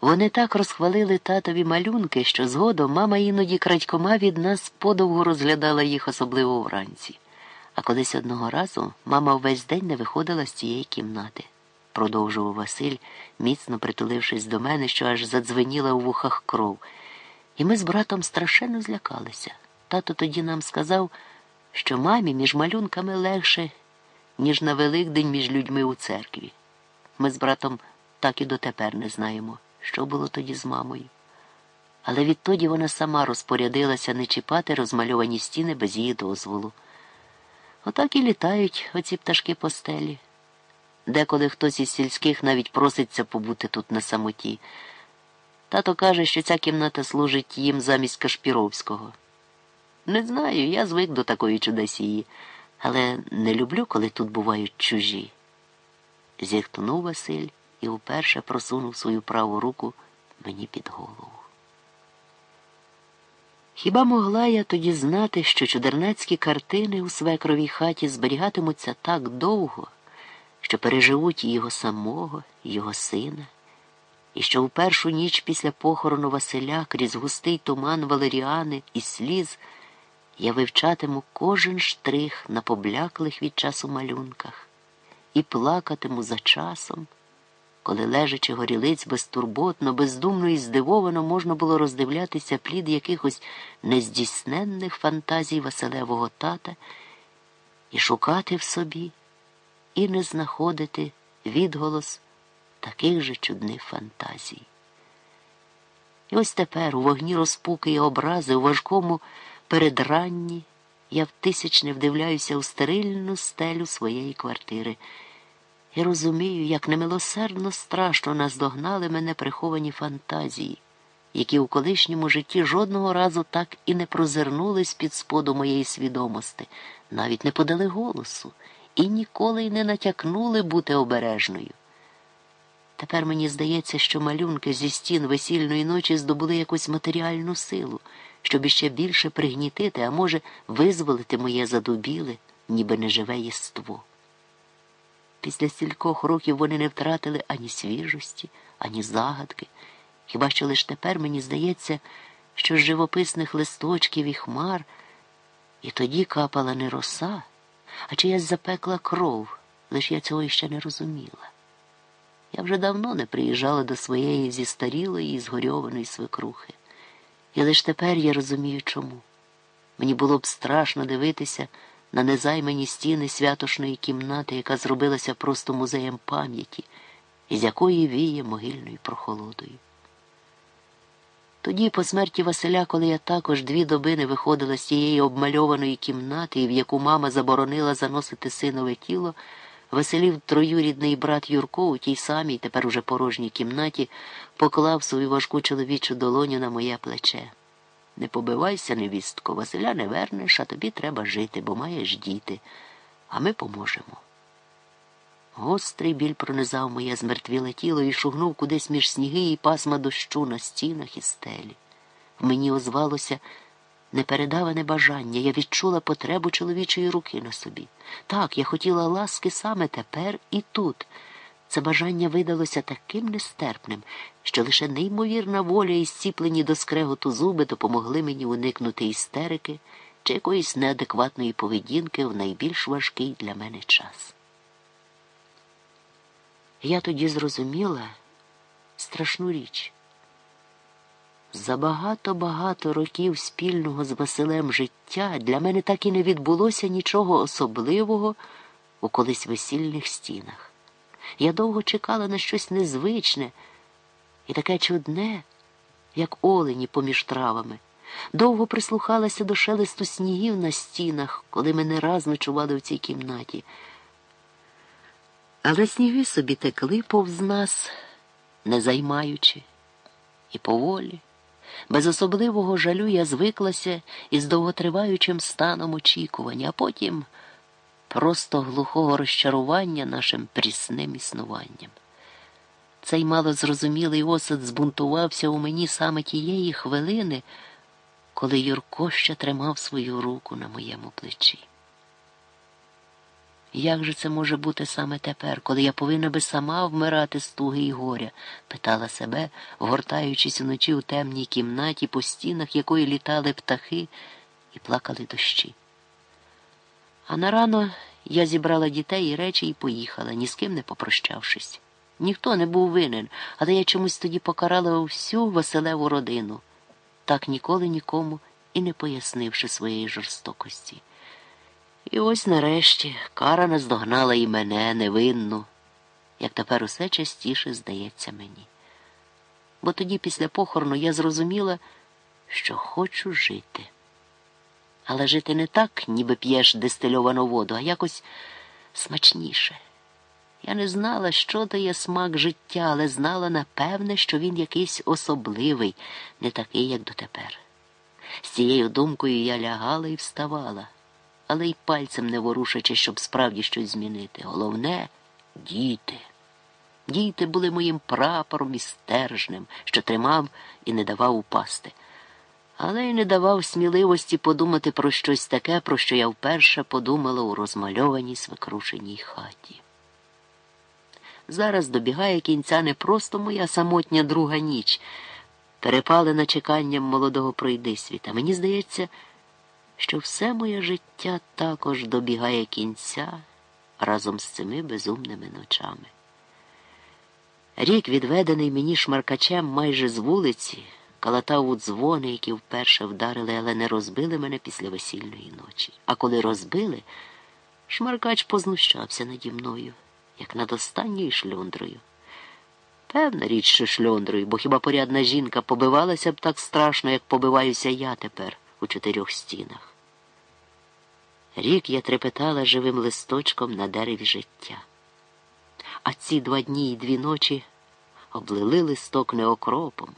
Вони так розхвалили татові малюнки, що згодом мама іноді крадькома від нас подовго розглядала їх, особливо вранці. А колись одного разу мама весь день не виходила з цієї кімнати, продовжував Василь, міцно притулившись до мене, що аж задзвеніла у вухах кров. І ми з братом страшенно злякалися. Тато тоді нам сказав, що мамі між малюнками легше, ніж на Великдень між людьми у церкві. Ми з братом так і дотепер не знаємо, що було тоді з мамою. Але відтоді вона сама розпорядилася не чіпати розмальовані стіни без її дозволу. Отак і літають оці пташки по стелі. Деколи хтось із сільських навіть проситься побути тут на самоті. Тато каже, що ця кімната служить їм замість Кашпіровського. Не знаю, я звик до такої чудосії, але не люблю, коли тут бувають чужі. Зіхтнув Василь і вперше просунув свою праву руку мені під голову. Хіба могла я тоді знати, що чудернацькі картини у свекровій хаті зберігатимуться так довго, що переживуть його самого, його сина, і що в першу ніч після похорону Василя крізь густий туман Валеріани і сліз я вивчатиму кожен штрих на побляклих від часу малюнках і плакатиму за часом коли, лежачи горілиць безтурботно, бездумно і здивовано можна було роздивлятися плід якихось нездійсненних фантазій Василевого тата і шукати в собі, і не знаходити відголос таких же чудних фантазій. І ось тепер у вогні розпуки і образи, у важкому передранні, я в тисячне вдивляюся у стерильну стелю своєї квартири. І розумію, як немилосердно страшно наздогнали мене приховані фантазії, які у колишньому житті жодного разу так і не прозирнули з під споду моєї свідомості, навіть не подали голосу і ніколи й не натякнули бути обережною. Тепер мені здається, що малюнки зі стін весільної ночі здобули якусь матеріальну силу, щоб іще більше пригнітити, а може, визволити моє задубіле, ніби неживе єство. Після стількох років вони не втратили ані свіжості, ані загадки. Хіба що лиш тепер мені здається, що з живописних листочків і хмар, і тоді капала не роса, а чиясь запекла кров, лиш я цього іще не розуміла. Я вже давно не приїжджала до своєї зістарілої і згорьованої свекрухи. І лиш тепер я розумію, чому. Мені було б страшно дивитися на незаймані стіни святошної кімнати, яка зробилася просто музеєм пам'яті, із якої віє могильною прохолодою. Тоді, по смерті Василя, коли я також дві доби не виходила з тієї обмальованої кімнати, в яку мама заборонила заносити синове тіло, Василів троюрідний брат Юрко у тій самій, тепер уже порожній кімнаті, поклав свою важку чоловічу долоню на моє плече. Не побивайся, невістко, Василя не вернеш, а тобі треба жити, бо маєш діти, а ми поможемо. Гострий біль пронизав моє змертвіле тіло і шугнув кудись між сніги і пасма дощу на стінах і стелі. В мені озвалося непередаване бажання, я відчула потребу чоловічої руки на собі. Так, я хотіла ласки саме тепер і тут. Це бажання видалося таким нестерпним, що лише неймовірна воля і зціплені до скреготу зуби допомогли мені уникнути істерики чи якоїсь неадекватної поведінки в найбільш важкий для мене час. Я тоді зрозуміла страшну річ. За багато-багато років спільного з Василем життя для мене так і не відбулося нічого особливого у колись весільних стінах. Я довго чекала на щось незвичне і таке чудне, як олені поміж травами. Довго прислухалася до шелесту снігів на стінах, коли ми не раз ночували в цій кімнаті. Але сніги собі текли повз нас, не займаючи, і поволі. Без особливого жалю я звиклася із довготриваючим станом очікування, а потім просто глухого розчарування нашим прісним існуванням. Цей малозрозумілий осад збунтувався у мені саме тієї хвилини, коли Юрко ще тримав свою руку на моєму плечі. Як же це може бути саме тепер, коли я повинна би сама вмирати з туги і горя? питала себе, гортаючись уночі у темній кімнаті, по стінах якої літали птахи і плакали дощі. А на рано я зібрала дітей і речі і поїхала, ні з ким не попрощавшись. Ніхто не був винен, але я чомусь тоді покарала всю Василеву родину, так ніколи нікому і не пояснивши своєї жорстокості. І ось нарешті кара наздогнала і мене невинну, як тепер усе частіше здається мені. Бо тоді, після похорону, я зрозуміла, що хочу жити. Але жити не так, ніби п'єш дистильовану воду, а якось смачніше. Я не знала, що дає смак життя, але знала напевне, що він якийсь особливий, не такий, як дотепер. З цією думкою я лягала і вставала але й пальцем не ворушачи, щоб справді щось змінити. Головне діти. Діти були моїм прапором і стержнем, що тримав і не давав упасти, але й не давав сміливості подумати про щось таке, про що я вперше подумала у розмальованій свекрушеній хаті. Зараз добігає кінця не просто моя самотня друга ніч, перепалена чеканням молодого пройдисвіта. Мені здається, що все моє життя також добігає кінця разом з цими безумними ночами. Рік, відведений мені шмаркачем майже з вулиці, калатав у дзвони, які вперше вдарили, але не розбили мене після весільної ночі. А коли розбили, шмаркач познущався наді мною, як над останньою шльондрою. Певна річ, що шльондрою, бо хіба порядна жінка побивалася б так страшно, як побиваюся я тепер у чотирьох стінах. Рік я трепетала живим листочком на дереві життя. А ці два дні і дві ночі облили листок не окропом.